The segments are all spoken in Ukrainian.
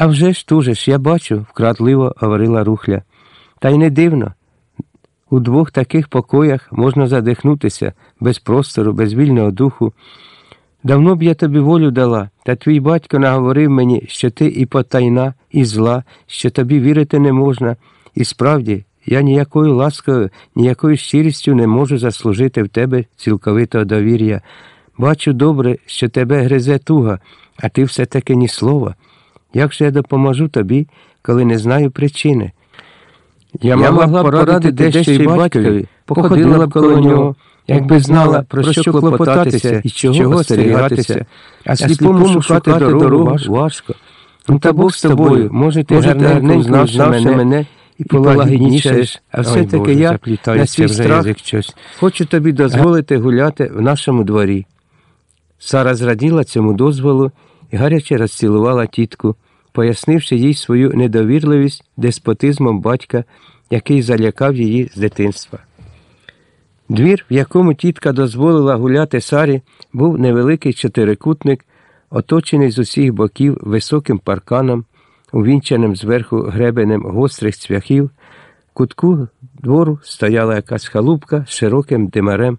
А вже ж тужиш, я бачу, вкрадливо говорила рухля. Та й не дивно. У двох таких покоях можна задихнутися без простору, без вільного духу. Давно б я тобі волю дала, та твій батько наговорив мені, що ти і потайна, і зла, що тобі вірити не можна. І справді, я ніякою ласкою, ніякою щирістю не можу заслужити в тебе цілковитого довір'я. Бачу добре, що тебе гризе туга, а ти все таки ні слова. Як же я допоможу тобі, коли не знаю причини? Я, могла б порадити дещо й батькові, походила б коло нього, якби знала, про що клопотатися і чого остерігатися, а сліпому шукати дорогу важко. Ну та Бог з тобою, може, ти гарненько знавши мене, мене і полагіднішаєш, а все-таки я на свій страх хочу тобі дозволити гуляти в нашому дворі. Сара зраділа цьому дозволу і гаряче розцілувала тітку, пояснивши їй свою недовірливість деспотизмом батька, який залякав її з дитинства. Двір, в якому тітка дозволила гуляти Сарі, був невеликий чотирикутник, оточений з усіх боків високим парканом, увінчаним зверху гребенем гострих цвяхів. Кутку двору стояла якась халупка з широким димарем.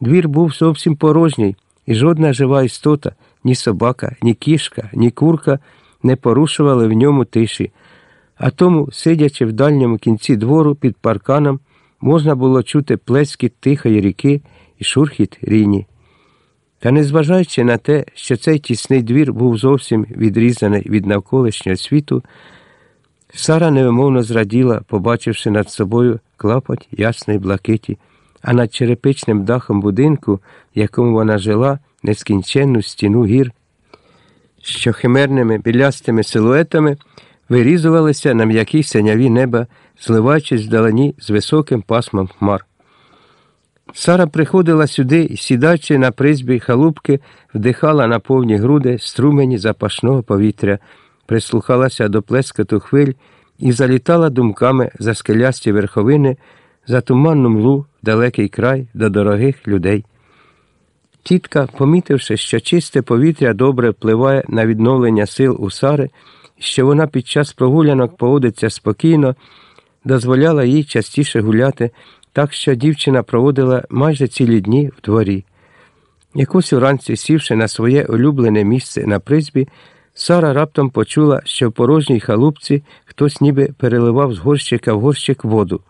Двір був зовсім порожній, і жодна жива істота, ні собака, ні кішка, ні курка не порушували в ньому тиші. А тому, сидячи в дальньому кінці двору під парканом, можна було чути плескіт тихої ріки і шурхіт ріні. Та незважаючи на те, що цей тісний двір був зовсім відрізаний від навколишнього світу, Сара невимовно зраділа, побачивши над собою клапоть ясної блакиті, а над черепичним дахом будинку, в якому вона жила, нескінченну стіну гір, що химерними білястими силуетами вирізувалися на м'якій синяві неба, зливаючись вдалині з високим пасмом хмар. Сара приходила сюди і, сідаючи на призбі халупки, вдихала на повні груди струмені запашного повітря, прислухалася до плескату хвиль і залітала думками за скелясті верховини, за туманну млу в далекий край до дорогих людей. Тітка, помітивши, що чисте повітря добре впливає на відновлення сил у Сари, і що вона під час прогулянок поводиться спокійно, дозволяла їй частіше гуляти, так що дівчина проводила майже цілі дні в дворі. Якось уранці, сівши на своє улюблене місце на призбі, Сара раптом почула, що в порожній халупці хтось ніби переливав з горщика в горщик воду.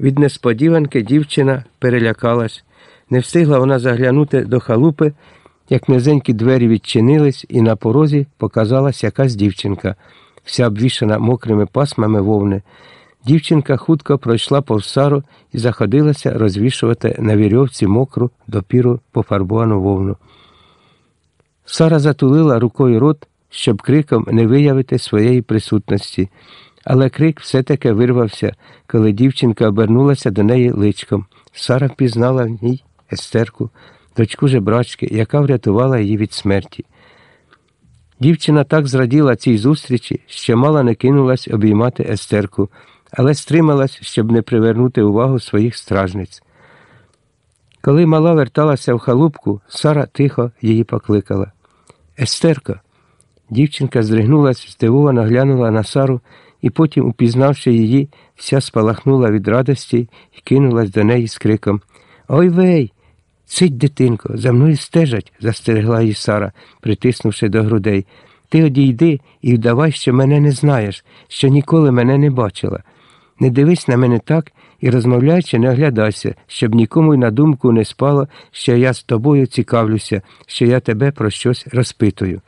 Від несподіванки дівчина перелякалась. Не встигла вона заглянути до халупи, як низенькі двері відчинились, і на порозі показалась якась дівчинка, вся обвішана мокрими пасмами вовни. Дівчинка хутко пройшла повз Сару і заходилася розвішувати на вірьовці мокру допіру пофарбовану вовну. Сара затулила рукою рот, щоб криком не виявити своєї присутності, але крик все-таки вирвався, коли дівчинка обернулася до неї личком. Сара впізнала в ній Естерку, дочку жебрачки, яка врятувала її від смерті. Дівчина так зраділа цій зустрічі, що мало не кинулась обіймати Естерку, але стрималась, щоб не привернути увагу своїх стражниць. Коли мала верталася в халупку, Сара тихо її покликала. Естерка. Дівчинка здригнулась, здивовано глянула на Сару і потім, упізнавши її, вся спалахнула від радості і кинулась до неї з криком Ой вей! Цить, дитинко, за мною стежать, застерегла її Сара, притиснувши до грудей. Ти одійди і вдавай, що мене не знаєш, що ніколи мене не бачила. Не дивись на мене так і розмовляючи, не оглядайся, щоб нікому й на думку не спало, що я з тобою цікавлюся, що я тебе про щось розпитую.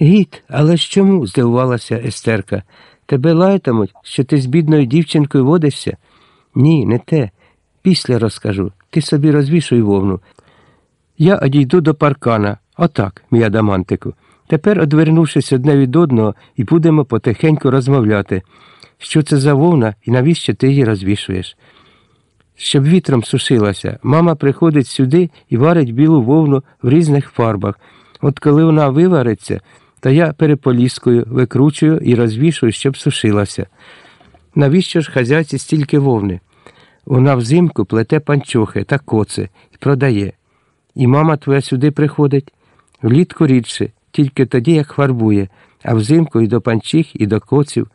Гіт, але ж чому? здивувалася Естерка. Тебе лаятимуть, що ти з бідною дівчинкою водишся? Ні, не те. Після розкажу. Ти собі розвішуй вовну. Я одійду до паркана, отак, мій адамантику. Тепер, одвернувшись одне від одного, і будемо потихеньку розмовляти. Що це за вовна і навіщо ти її розвішуєш? Щоб вітром сушилася, мама приходить сюди і варить білу вовну в різних фарбах. От коли вона вивариться, то я переполіскою, викручую і розвішую, щоб сушилася. Навіщо ж хазяйці стільки вовни? Вона взимку плете панчохи та коце і продає. І мама твоя сюди приходить влітку рідше, тільки тоді, як фарбує, а взимку і до панчих, і до коців.